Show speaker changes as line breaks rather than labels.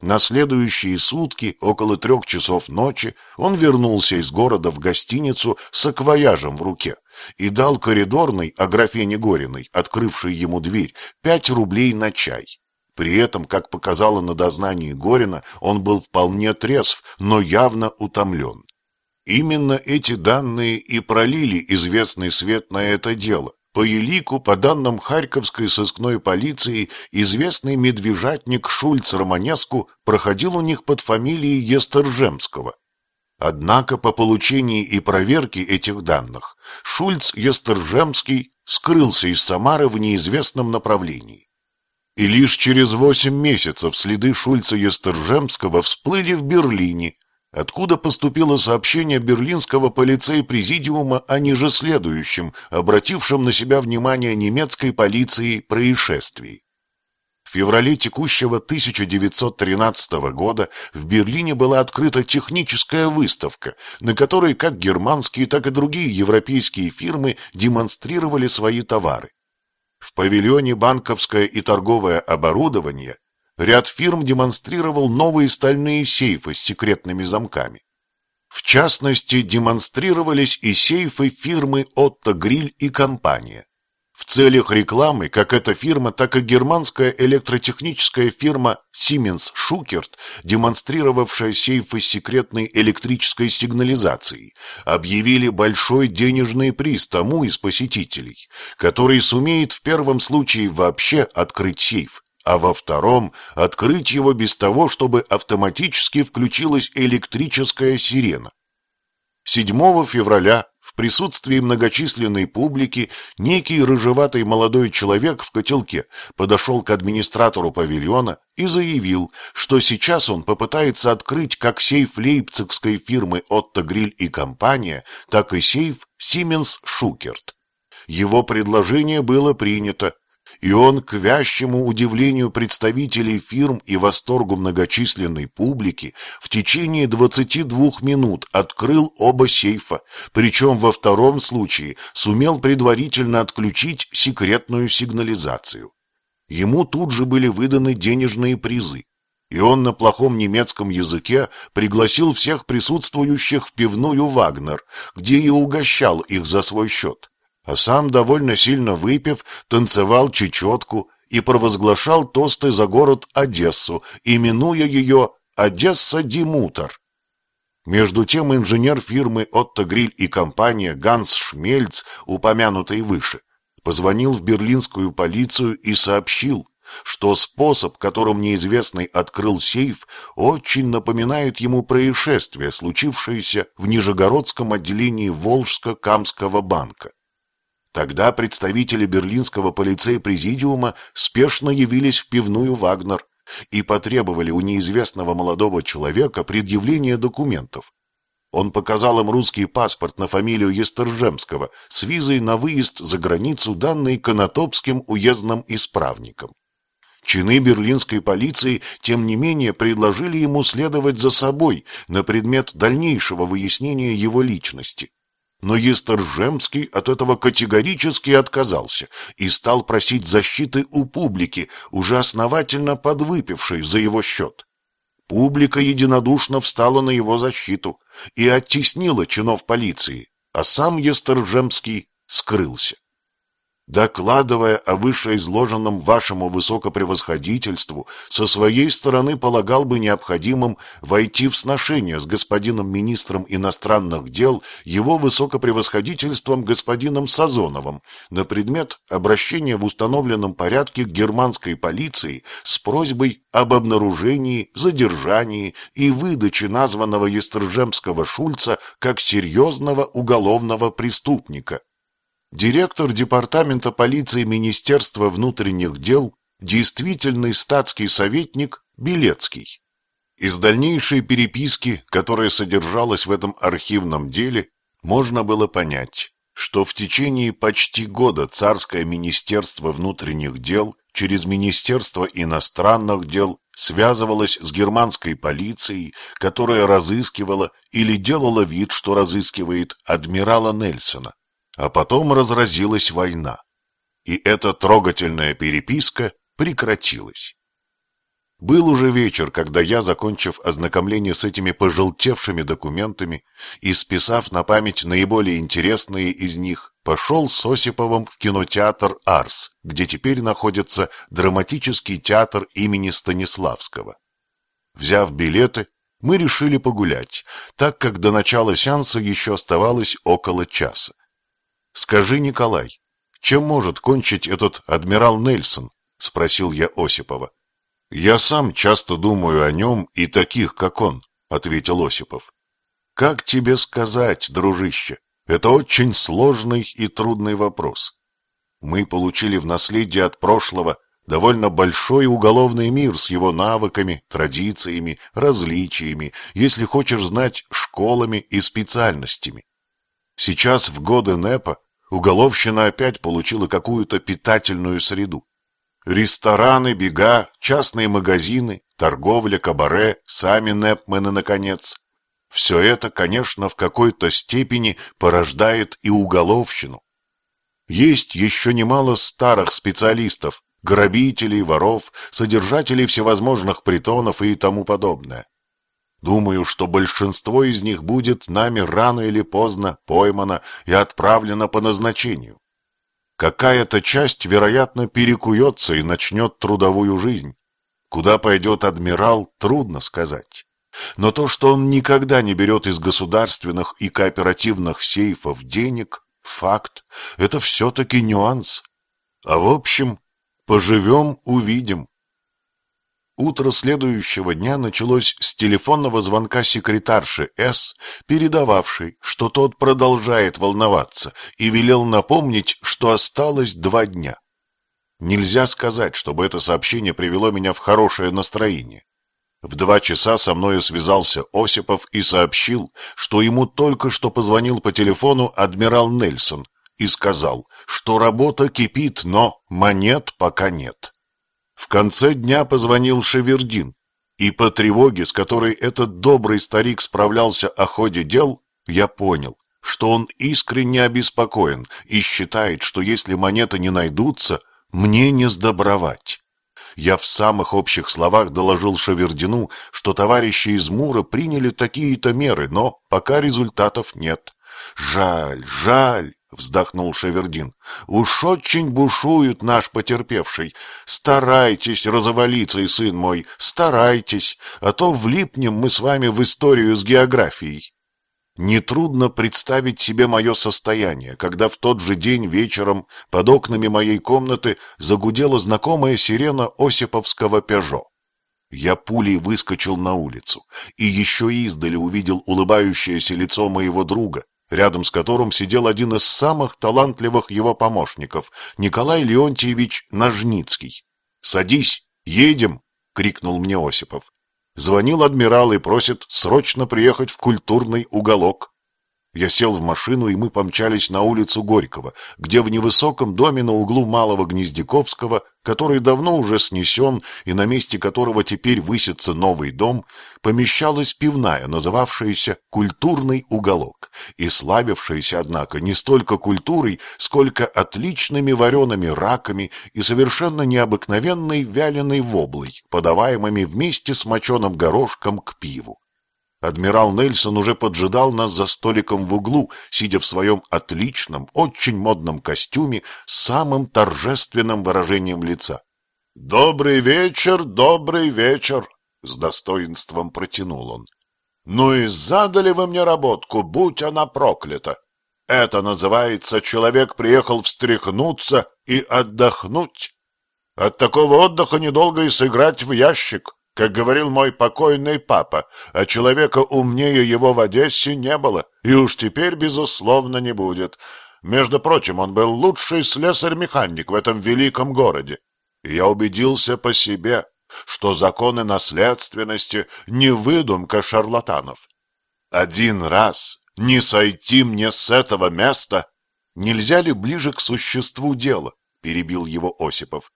На следующие сутки, около трех часов ночи, он вернулся из города в гостиницу с акваяжем в руке и дал коридорной Аграфене Гориной, открывшей ему дверь, пять рублей на чай. При этом, как показало на дознании Горина, он был вполне трезв, но явно утомлен. Именно эти данные и пролили известный свет на это дело, по елику, по данным Харьковской сыскной полиции, известный медвежатник Шульц Романеску проходил у них под фамилией Естержемского. Однако по получении и проверке этих данных Шульц Естержемский скрылся из Самары в неизвестном направлении. И лишь через восемь месяцев следы Шульца Естержемского всплыли в Берлине – откуда поступило сообщение берлинского полицей-президиума о ниже следующем, обратившем на себя внимание немецкой полиции происшествий. В феврале текущего 1913 года в Берлине была открыта техническая выставка, на которой как германские, так и другие европейские фирмы демонстрировали свои товары. В павильоне банковское и торговое оборудование ряд фирм демонстрировал новые стальные сейфы с секретными замками. В частности, демонстрировались и сейфы фирмы Отто Гриль и компания. В целях рекламы как эта фирма, так и германская электротехническая фирма Siemens Schuckert, демонстрировавшая сейфы с секретной электрической сигнализацией, объявили большой денежный приз тому из посетителей, который сумеет в первом случае вообще открыть сейф, а во втором открыть его без того, чтобы автоматически включилась электрическая сирена. 7 февраля в присутствии многочисленной публики некий рыжеватый молодой человек в котелке подошел к администратору павильона и заявил, что сейчас он попытается открыть как сейф лейпцигской фирмы Отто Гриль и компания, так и сейф Siemens Шукерт. Его предложение было принято, и он, к вящему удивлению представителей фирм и восторгу многочисленной публики, в течение 22 минут открыл оба сейфа, причем во втором случае сумел предварительно отключить секретную сигнализацию. Ему тут же были выданы денежные призы, и он на плохом немецком языке пригласил всех присутствующих в пивную «Вагнер», где и угощал их за свой счет а сам, довольно сильно выпив, танцевал чечетку и провозглашал тосты за город Одессу, именуя ее «Одесса-Димутер». Между тем инженер фирмы «Отто Гриль» и компания Ганс Шмельц, упомянутый выше, позвонил в берлинскую полицию и сообщил, что способ, которым неизвестный открыл сейф, очень напоминает ему происшествие, случившееся в Нижегородском отделении Волжско-Камского банка. Тогда представители берлинского полицей-президиума спешно явились в пивную «Вагнер» и потребовали у неизвестного молодого человека предъявления документов. Он показал им русский паспорт на фамилию Естержемского с визой на выезд за границу, данной Конотопским уездным исправником. Чины берлинской полиции, тем не менее, предложили ему следовать за собой на предмет дальнейшего выяснения его личности. Но Естержемский от этого категорически отказался и стал просить защиты у публики, уже основательно подвыпившей за его счет. Публика единодушно встала на его защиту и оттеснила чинов полиции, а сам Естержемский скрылся. Докладывая о вышеизложенном вашему высокопревосходительству, со своей стороны полагал бы необходимым войти в сношение с господином министром иностранных дел, его высокопревосходительством господином Сазоновым, на предмет обращения в установленном порядке к германской полиции с просьбой об обнаружении, задержании и выдаче названного Естржемского Шульца как серьезного уголовного преступника директор департамента полиции Министерства внутренних дел, действительный статский советник Белецкий. Из дальнейшей переписки, которая содержалась в этом архивном деле, можно было понять, что в течение почти года Царское Министерство внутренних дел через Министерство иностранных дел связывалось с германской полицией, которая разыскивала или делала вид, что разыскивает адмирала Нельсона. А потом разразилась война, и эта трогательная переписка прекратилась. Был уже вечер, когда я, закончив ознакомление с этими пожелтевшими документами и списав на память наиболее интересные из них, пошел с Осиповым в кинотеатр «Арс», где теперь находится драматический театр имени Станиславского. Взяв билеты, мы решили погулять, так как до начала сеанса еще оставалось около часа. «Скажи, Николай, чем может кончить этот адмирал Нельсон?» — спросил я Осипова. «Я сам часто думаю о нем и таких, как он», — ответил Осипов. «Как тебе сказать, дружище, это очень сложный и трудный вопрос. Мы получили в наследие от прошлого довольно большой уголовный мир с его навыками, традициями, различиями, если хочешь знать, школами и специальностями. Сейчас, в годы НЭПа, уголовщина опять получила какую-то питательную среду. Рестораны, бега, частные магазины, торговля, кабаре, сами НЭПмены, наконец. Все это, конечно, в какой-то степени порождает и уголовщину. Есть еще немало старых специалистов, грабителей, воров, содержателей всевозможных притонов и тому подобное. Думаю, что большинство из них будет нами рано или поздно поймано и отправлено по назначению. Какая-то часть, вероятно, перекуется и начнет трудовую жизнь. Куда пойдет адмирал, трудно сказать. Но то, что он никогда не берет из государственных и кооперативных сейфов денег, факт, это все-таки нюанс. А в общем, поживем, увидим. Утро следующего дня началось с телефонного звонка секретарши С, передававшей, что тот продолжает волноваться, и велел напомнить, что осталось два дня. Нельзя сказать, чтобы это сообщение привело меня в хорошее настроение. В два часа со мною связался Осипов и сообщил, что ему только что позвонил по телефону адмирал Нельсон и сказал, что работа кипит, но монет пока нет. В конце дня позвонил Шевердин, и по тревоге, с которой этот добрый старик справлялся о ходе дел, я понял, что он искренне обеспокоен и считает, что если монеты не найдутся, мне не сдобровать. Я в самых общих словах доложил Шавердину, что товарищи из Мура приняли такие-то меры, но пока результатов нет. Жаль, жаль, вздохнул Шевердин. Уж очень бушует наш потерпевший. Старайтесь, разовалиться, сын мой, старайтесь, а то влипнем мы с вами в историю с географией. Нетрудно представить себе мое состояние, когда в тот же день вечером под окнами моей комнаты загудела знакомая сирена Осиповского «Пежо». Я пулей выскочил на улицу и еще издали увидел улыбающееся лицо моего друга, рядом с которым сидел один из самых талантливых его помощников, Николай Леонтьевич Ножницкий. «Садись, едем!» — крикнул мне Осипов. Звонил адмирал и просит срочно приехать в культурный уголок. Я сел в машину, и мы помчались на улицу Горького, где в невысоком доме на углу Малого Гнездяковского, который давно уже снесен и на месте которого теперь высится новый дом, помещалась пивная, называвшаяся «Культурный уголок», и славившаяся, однако, не столько культурой, сколько отличными вареными раками и совершенно необыкновенной вяленой воблой, подаваемыми вместе с моченым горошком к пиву. Адмирал Нельсон уже поджидал нас за столиком в углу, сидя в своем отличном, очень модном костюме с самым торжественным выражением лица. «Добрый вечер, добрый вечер!» — с достоинством протянул он. «Ну и задали вы мне работку, будь она проклята! Это называется, человек приехал встряхнуться и отдохнуть. От такого отдыха недолго и сыграть в ящик. Как говорил мой покойный папа, а человека умнее его в Одессе не было, и уж теперь, безусловно, не будет. Между прочим, он был лучший слесарь-механик в этом великом городе. И я убедился по себе, что законы наследственности не выдумка шарлатанов. Один раз не сойти мне с этого места, нельзя ли ближе к существу дела? перебил его Осипов.